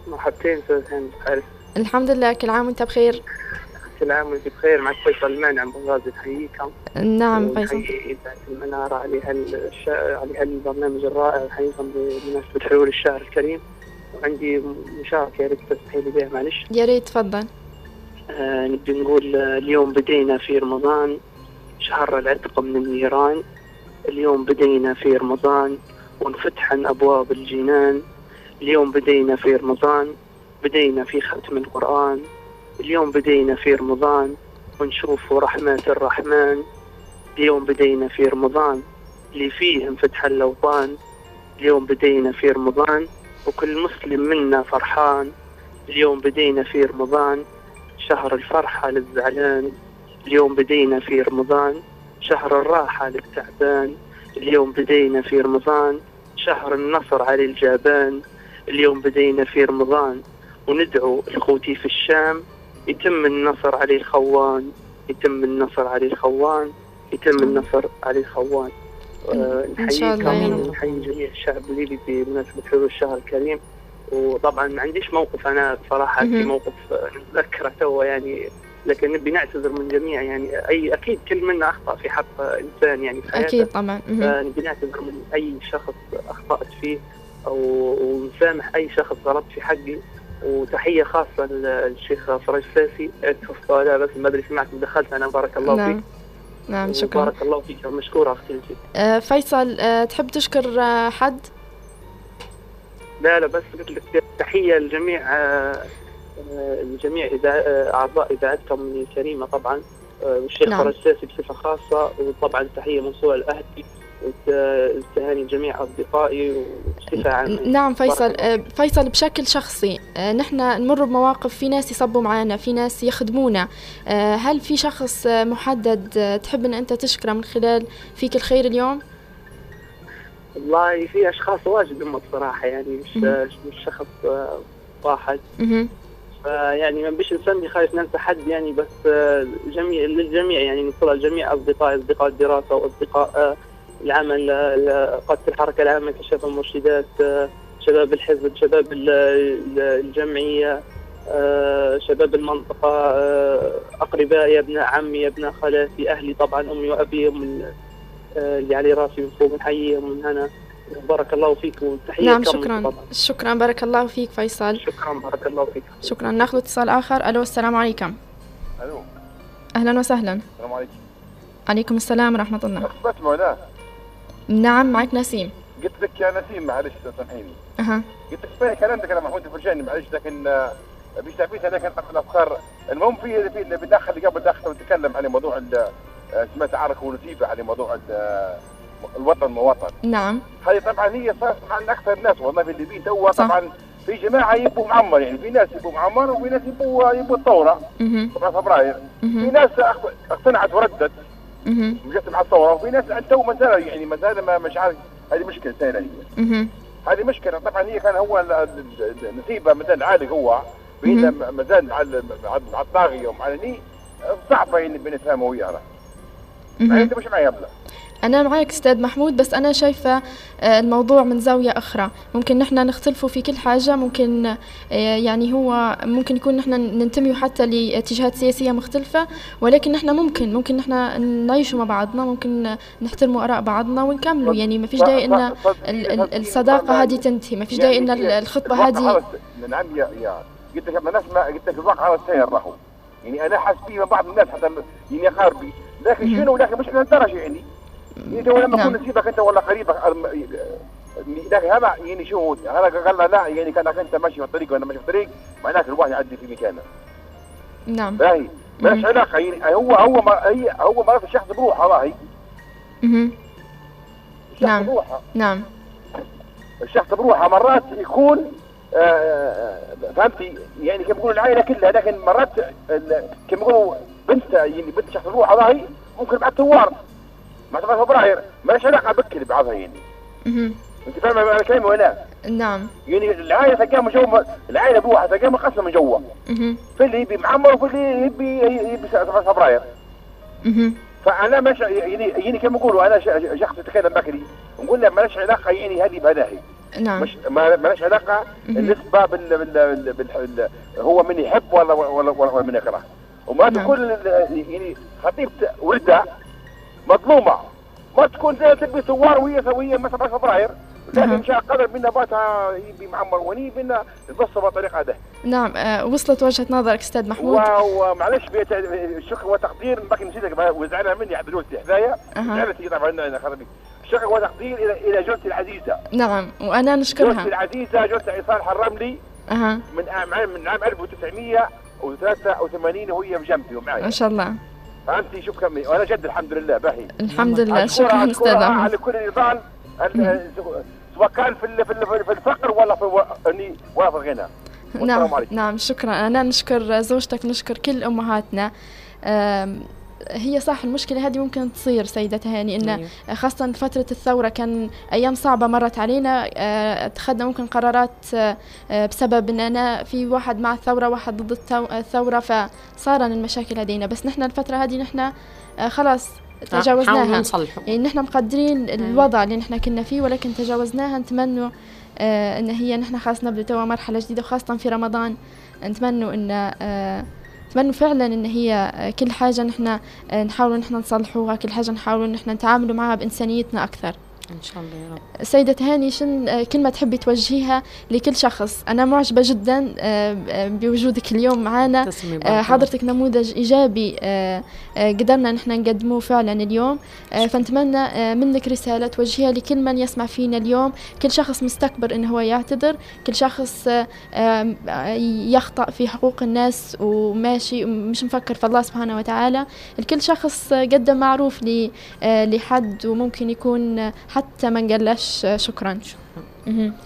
Speaker 10: مرحبتين أستاذ هاني
Speaker 1: الحمد لله. كل عام وأنت بخير؟
Speaker 10: كل عام وأنت بخير. معك فيصل المانع من غازي تحييكم
Speaker 1: نعم فيصل.
Speaker 10: إذاعة المنارة على هالش... على هالبرنامج الرائع حقيقة بمناسبة حلول الشهر الكريم. وعندي مشاركة يا ريت تسمحي لي بها معلش.
Speaker 1: يا ريت تفضل.
Speaker 10: نبي نقول اليوم بدينا في رمضان شهر العتق من النيران. اليوم بدينا في رمضان ونفتحن أبواب الجنان. اليوم بدينا في رمضان بدينا في ختم القرآن. اليوم بدينا في رمضان ونشوف رحمة الرحمن. اليوم بدينا في رمضان اللي فيه انفتح الأوطان. اليوم بدينا في رمضان وكل مسلم منا فرحان. اليوم بدينا في رمضان شهر الفرحة للزعلان اليوم بدينا في رمضان شهر الراحة للتعبان اليوم بدينا في رمضان شهر النصر على الجابان اليوم بدينا في رمضان وندعو إخوتي في الشام يتم النصر على الخوان. يتم النصر على الخوان يتم النصر على الخوان.
Speaker 1: آه نحييكم
Speaker 10: نحيي جميع الشعب الليبي بمناسبة حلول الشهر الكريم. وطبعا ما عنديش موقف. أنا بصراحة في موقف نتذكره تو يعني لكن نبي نعتذر من جميع يعني أي أكيد كل منا أخطأ في حق إنسان يعني في حياته.
Speaker 1: أكيد طبعا.
Speaker 10: نبي نعتذر من أي شخص أخطأت فيه أو ونسامح أي شخص غلط في حقي. وتحية خاصة للشيخ فرج ساسي. لا بس ما أدري سمعت دخلت أنا بارك الله نعم. فيك.
Speaker 1: نعم شكرا.
Speaker 10: بارك الله فيك. مشكورة أختي الجد
Speaker 1: آه فيصل آه تحب تشكر آه حد؟
Speaker 10: لا لا بس قلت لك تحية لجميع آه لجميع أعضاء إذاعتكم الكريمة طبعا والشيخ نعم. فرج ساسي بصفة خاصة وطبعا تحية منصورة لأهلي التهاني جميع أصدقائي وبصفة عامة
Speaker 1: نعم فيصل فيصل بشكل شخصي نحن نمر بمواقف في ناس يصبوا معنا في ناس يخدمونا هل في شخص محدد تحب أن أنت تشكره من خلال فيك الخير اليوم؟
Speaker 10: والله في أشخاص واجد هم بصراحة يعني مش مش شخص واحد. فيعني ما بيش نسمي خايف ننسى حد يعني بس جميع للجميع يعني نوصل لجميع أصدقائي أصدقاء الدراسة وأصدقاء العمل قادة الحركة العامة كشباب المرشدات شباب الحزب شباب الجمعية شباب المنطقة أقربائي أبناء عمي أبناء خالاتي أهلي طبعا أمي وأبي هم اللي علي راسي من فوق نحييهم من هنا. بارك الله فيك وتحية
Speaker 1: نعم شكرا. طبعا. شكرا. بارك الله فيك فيصل.
Speaker 10: شكرا بارك الله فيك.
Speaker 1: شكرا. ناخذ اتصال آخر. ألو السلام عليكم.
Speaker 2: ألو.
Speaker 1: أهلا وسهلا.
Speaker 2: السلام عليكم.
Speaker 1: عليكم السلام ورحمة الله.
Speaker 2: أخبرت
Speaker 1: نعم معك نسيم.
Speaker 2: قلت لك يا نسيم معلش سامحيني
Speaker 1: أها.
Speaker 2: قلت لك في كلامك أنا محمود الفرجاني معلش لكن مش تعبيت كان الأفكار. المهم في في اللي بداخل اللي قبل داخل ونتكلم عن موضوع سمعت عرك ونسيبه عن موضوع الوطن مواطن.
Speaker 1: نعم.
Speaker 2: هذه طبعا هي صارت عن أكثر الناس والله في الليبيين تو طبعا في جماعة يبوا معمر يعني في ناس يبوا معمر وفي ناس يبوا يبوا الثورة. طبعا فبراير في ناس اقتنعت وردت. وجت مع الثورة. وفي ناس تو ما زال يعني ما زال ما مش عارف هذه مشكلة ثانية هي. هذه مشكلة. طبعا هي كان هو نسيبه ما زال عالي هو. بين ما زال مع مع الطاغية ومع صعبه يعني بنفهمه وياه. مش معي
Speaker 1: أنا معك أستاذ محمود بس أنا شايفة آه، الموضوع من زاوية أخرى. ممكن نحن نختلفوا في كل حاجة ممكن آه، يعني هو ممكن يكون نحن ننتمي حتى لاتجاهات سياسية مختلفة ولكن نحن ممكن ممكن نحن نعيشوا مع بعضنا ممكن نحترموا آراء بعضنا ونكملوا. يعني ما فيش داعي إن الصداقة هذه تنتهي. ما فيش داعي إن الخطبة هذه
Speaker 2: نعم يا يا قلت لك ما قلت لك الواقع على السير راهو يعني أنا حاسس فيه بعض الناس حتى يعني اقاربي لكن شنو لكن مش لهالدرجه يعني. انت لما نعم. كنت نسيبك أنت ولا قريبك لكن هذا يعني شو هذا قال لا يعني كأنك أنت ماشي في الطريق وأنا ماشي في الطريق معناته الواحد يعدي في مكانه.
Speaker 1: نعم.
Speaker 2: باهي مالهاش علاقة يعني. هو هو ما هي هو مرات الشخص بروحه راهي
Speaker 1: نعم. بروحه.
Speaker 2: نعم. الشخص بروحه مرات يكون آه, آه، فهمتي؟ يعني كيف يقولوا العائلة كلها لكن مرات كيف يقولوا بنت يعني بنت شخص بروحه راهي ممكن بعد ثوار ما تبغى فبراير مالهاش علاقة بك بعضها يعني أنت فاهم أنا كلامي ولا؟
Speaker 1: نعم.
Speaker 2: يعني العائلة تلقاها من جوا العائلة ابوها تلقاها مقسمه من جوا في اللي يبي معمر وفي اللي يبي يبي فبراير فأنا مش يعني يعني كما يقولوا أنا شخص يتكلم بكري نقول له مالهاش علاقة يعني هذه بهذه
Speaker 1: نعم.
Speaker 2: مش ما لهاش علاقة؟ النسبة بال, بال, بال, بال هو من يحب ولا ولا, ولا من يكره؟ وما نعم. تكون يعني خطيبه ولدها مظلومة. ما تكون زي تلبي ثوار وهي سوية مثلا فبراير لكن شاء قدر باتها يبي معمر وني بنا تبصر بالطريقة هذا
Speaker 1: نعم آه وصلت وجهة نظرك أستاذ محمود.
Speaker 2: ومعلش الشكر والتقدير باقي نسيتك وزعلها مني عبد الوهاب حذايا زعلت طبعا أنا خربي الشكر والتقدير إلى إلى جوزتي العزيزة.
Speaker 1: نعم وأنا نشكرها.
Speaker 2: جوزتي العزيزة جوزتي عصام الرملي
Speaker 1: أه.
Speaker 2: من عام من عام 1983 وهي بجنبي ومعي.
Speaker 1: ما شاء الله.
Speaker 2: فهمتي شوف كم وأنا جد الحمد لله باهي
Speaker 1: الحمد لله. شكرا أستاذ
Speaker 2: على كل نضال سواء كان في في الفقر ولا في اني ولا في الغنى
Speaker 1: نعم نعم شكرا. أنا نشكر زوجتك نشكر كل أمهاتنا. هي صح المشكلة هذه ممكن تصير سيدة هاني إن أيوه. خاصة فترة الثورة كان أيام صعبة مرت علينا آه، أتخذنا ممكن قرارات آه، بسبب إن أنا في واحد مع الثورة واحد ضد الثورة فصار المشاكل لدينا بس نحن الفترة هذه نحن آه، خلاص تجاوزناها. يعني نحن مقدرين أيوه. الوضع اللي نحن كنا فيه ولكن تجاوزناها. نتمنى إن هي نحن خلاص نبدا توا مرحلة جديدة وخاصة في رمضان. نتمنى إن أتمنى فعلا إن هي كل حاجة نحن نحاول نحن نصلحوها كل حاجة نحاول نحن نتعاملوا معها بإنسانيتنا أكثر.
Speaker 7: إن شاء الله يا رب.
Speaker 1: سيدة هاني شن آه، كلمة تحبي توجهيها لكل شخص. أنا معجبة جدا آه، آه، بوجودك اليوم معنا حضرتك نموذج إيجابي قدرنا نحن نقدموه فعلا اليوم. فنتمنى منك رسالة توجهيها لكل من يسمع فينا اليوم. كل شخص مستكبر إنه هو يعتذر. كل شخص يخطأ في حقوق الناس وماشي مش مفكر في الله سبحانه وتعالى. الكل شخص قدم معروف لحد وممكن يكون حتى ما نقلش شكرا.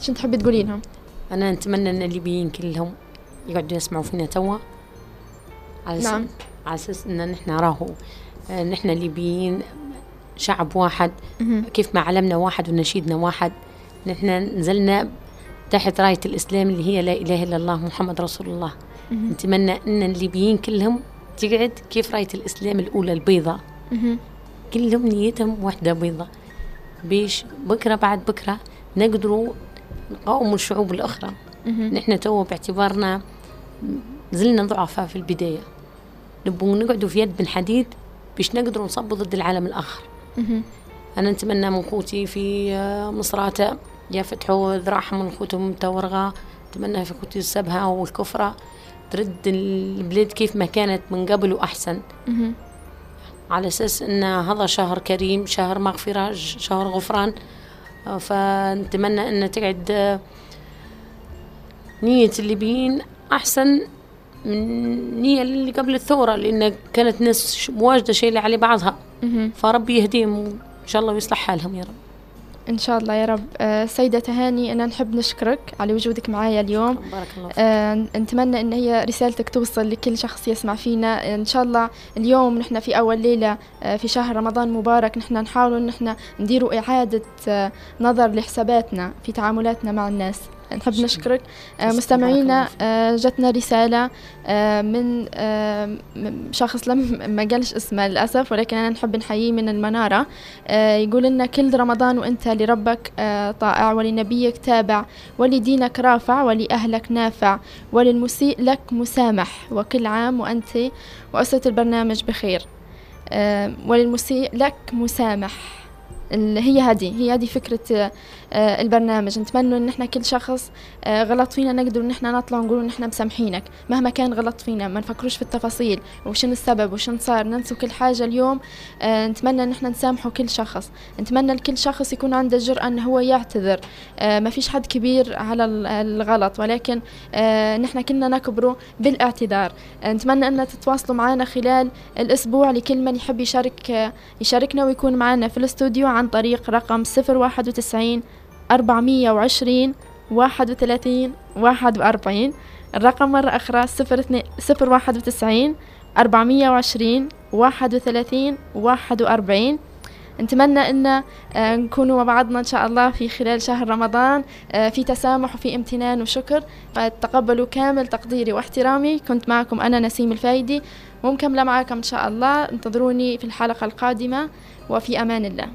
Speaker 1: شو تحبي تقولي لهم؟
Speaker 7: أنا نتمنى إن الليبيين كلهم يقعدوا يسمعوا فينا توا. على نعم. على أساس إن نحن راهو نحن الليبيين شعب واحد. كيف ما علمنا واحد ونشيدنا واحد نحن نزلنا تحت راية الإسلام اللي هي لا إله إلا الله محمد رسول الله. نتمنى أن الليبيين كلهم تقعد كيف راية الإسلام الأولى البيضاء. كلهم نيتهم واحدة بيضاء. بيش بكرة بعد بكرة نقدروا نقاوم الشعوب الأخرى. نحن تو باعتبارنا زلنا ضعفاء في البداية. نبغى نقعدوا في يد بن حديد باش نقدروا نصبوا ضد العالم الآخر. أنا نتمنى من خوتي في آه، مصراتة يا فتحوا ذراعهم من خوتهم متورغة نتمنى في خوتي السبهة والكفرة ترد البلاد كيف ما كانت من قبل وأحسن. على أساس أن هذا شهر كريم شهر مغفرة شهر غفران. فنتمنى أن تقعد آه، نية الليبيين أحسن. من نية اللي قبل الثورة لأن كانت ناس مواجدة شيلة على بعضها. فربي يهديهم إن شاء الله ويصلح حالهم يا رب.
Speaker 1: إن شاء الله يا رب. آه سيدة تهاني أنا نحب نشكرك على وجودك معايا اليوم.
Speaker 7: بارك الله فيك.
Speaker 1: آه نتمنى أن هي رسالتك توصل لكل شخص يسمع فينا. إن شاء الله اليوم نحن في أول ليلة آه في شهر رمضان مبارك. نحن نحاول نحن نديروا إعادة آه نظر لحساباتنا في تعاملاتنا مع الناس. نحب نشكرك. آه مستمعينا آه جتنا رسالة آه من شخص لم ما قالش اسمه للأسف ولكن أنا نحب نحييه من المنارة. يقول لنا كل رمضان وأنت لربك طائع ولنبيك تابع ولدينك رافع ولأهلك نافع وللمسيء لك مسامح وكل عام وأنت وأسرة البرنامج بخير. وللمسيء لك مسامح. هي هذه هي هذه فكرة البرنامج. نتمنى إن إحنا كل شخص آه، غلط فينا نقدر إن إحنا نطلع ونقول إن إحنا مسامحينك. مهما كان غلط فينا ما نفكروش في التفاصيل. وشن السبب؟ وشن صار؟ ننسوا كل حاجة اليوم. آه، نتمنى إن إحنا نسامحوا كل شخص. نتمنى لكل شخص يكون عنده الجرأة إن هو يعتذر. ما فيش حد كبير على الغلط. ولكن نحن كنا نكبره بالاعتذار. نتمنى إن تتواصلوا معنا خلال الأسبوع لكل من يحب يشارك يشاركنا ويكون معنا في الاستوديو عن طريق رقم 091 أربعمية وعشرين واحد وثلاثين واحد وأربعين. الرقم مرة أخرى صفر, اثنين صفر واحد وتسعين أربعمية وعشرين واحد وثلاثين واحد وأربعين. نتمنى أن آه، نكونوا مع بعضنا إن شاء الله في خلال شهر رمضان. آه، في تسامح وفي امتنان وشكر. تقبلوا كامل تقديري واحترامي. كنت معكم أنا نسيم الفايدي. ومكملة معكم إن شاء الله انتظروني في الحلقة القادمة. وفي أمان الله.